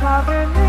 Sabe